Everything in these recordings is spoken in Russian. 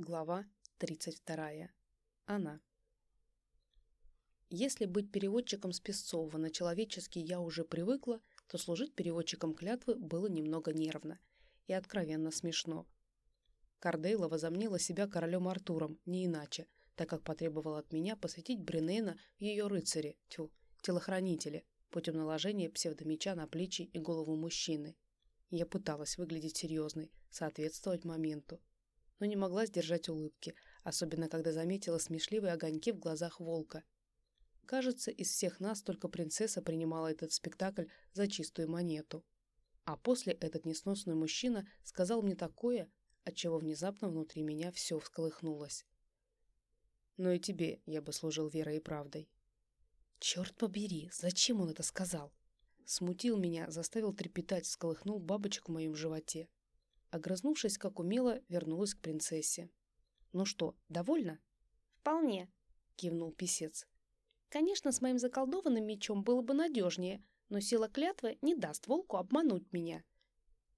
Глава 32. Она. Если быть переводчиком с Песцова на человеческий я уже привыкла, то служить переводчиком клятвы было немного нервно и откровенно смешно. Кардейла возомнила себя королем Артуром, не иначе, так как потребовала от меня посвятить Бринейна в ее рыцаре, тьфу, телохранителе, путем наложения псевдомеча на плечи и голову мужчины. Я пыталась выглядеть серьезной, соответствовать моменту, но не могла сдержать улыбки, особенно когда заметила смешливые огоньки в глазах волка. Кажется, из всех нас только принцесса принимала этот спектакль за чистую монету. А после этот несносный мужчина сказал мне такое, от чего внезапно внутри меня все всколыхнулось. Но и тебе я бы служил верой и правдой. Черт побери, зачем он это сказал? Смутил меня, заставил трепетать, всколыхнул бабочек в моем животе. Огрызнувшись, как умело, вернулась к принцессе. «Ну что, довольна?» «Вполне», — кивнул писец. «Конечно, с моим заколдованным мечом было бы надежнее, но сила клятвы не даст волку обмануть меня».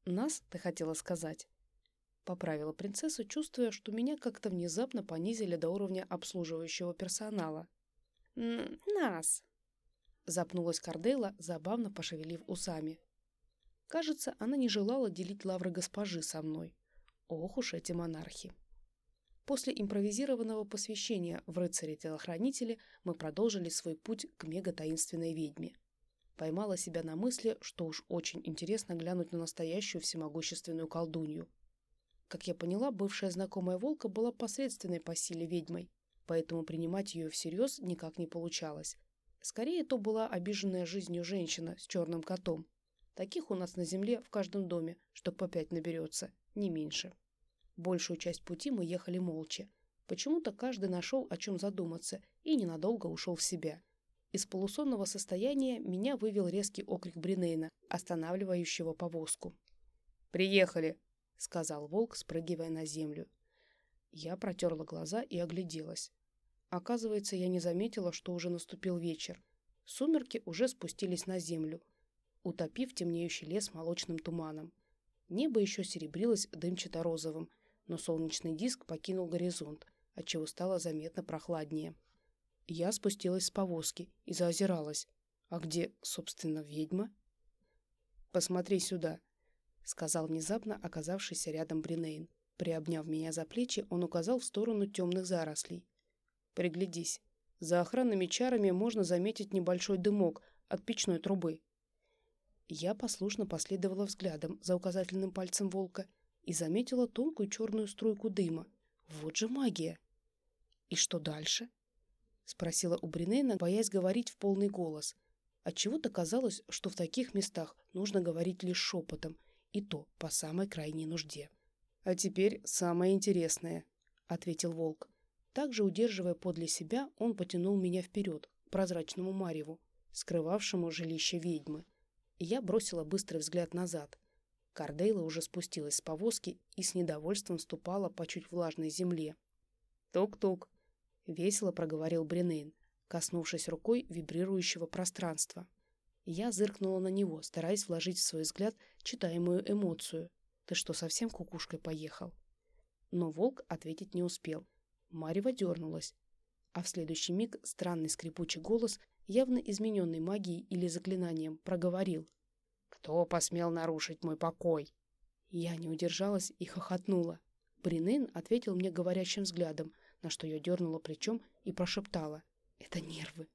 «Нас, ты хотела сказать?» Поправила принцессу, чувствуя, что меня как-то внезапно понизили до уровня обслуживающего персонала. «Нас!» Запнулась Кардейла, забавно пошевелив усами. Кажется, она не желала делить лавры госпожи со мной. Ох уж эти монархи. После импровизированного посвящения в рыцаре-телохранители мы продолжили свой путь к мега-таинственной ведьме. Поймала себя на мысли, что уж очень интересно глянуть на настоящую всемогущественную колдунью. Как я поняла, бывшая знакомая волка была посредственной по силе ведьмой, поэтому принимать ее всерьез никак не получалось. Скорее, то была обиженная жизнью женщина с черным котом, Таких у нас на земле в каждом доме, что по пять наберется, не меньше. Большую часть пути мы ехали молча. Почему-то каждый нашел, о чем задуматься, и ненадолго ушел в себя. Из полусонного состояния меня вывел резкий окрик Бринейна, останавливающего повозку. «Приехали!» — сказал волк, спрыгивая на землю. Я протерла глаза и огляделась. Оказывается, я не заметила, что уже наступил вечер. Сумерки уже спустились на землю, утопив темнеющий лес молочным туманом. Небо еще серебрилось дымчато-розовым, но солнечный диск покинул горизонт, отчего стало заметно прохладнее. Я спустилась с повозки и заозиралась. А где, собственно, ведьма? «Посмотри сюда», — сказал внезапно оказавшийся рядом Бринейн. Приобняв меня за плечи, он указал в сторону темных зарослей. «Приглядись. За охранными чарами можно заметить небольшой дымок от печной трубы. Я послушно последовала взглядом за указательным пальцем волка и заметила тонкую черную струйку дыма. Вот же магия! «И что дальше?» — спросила у Бринейна, боясь говорить в полный голос. Отчего-то казалось, что в таких местах нужно говорить лишь шепотом, и то по самой крайней нужде. «А теперь самое интересное», — ответил волк. Также, удерживая подле себя, он потянул меня вперед, к прозрачному мареву, скрывавшему жилище ведьмы. Я бросила быстрый взгляд назад. Кардейла уже спустилась с повозки и с недовольством ступала по чуть влажной земле. «Тук-тук!» — весело проговорил Бринейн, коснувшись рукой вибрирующего пространства. Я зыркнула на него, стараясь вложить в свой взгляд читаемую эмоцию. «Ты что, совсем кукушкой поехал?» Но волк ответить не успел. Марева дернулась. А в следующий миг странный скрипучий голос явно измененный магией или заклинанием, проговорил. «Кто посмел нарушить мой покой?» Я не удержалась и хохотнула. Бринейн ответил мне говорящим взглядом, на что я дернула плечом и прошептала. «Это нервы».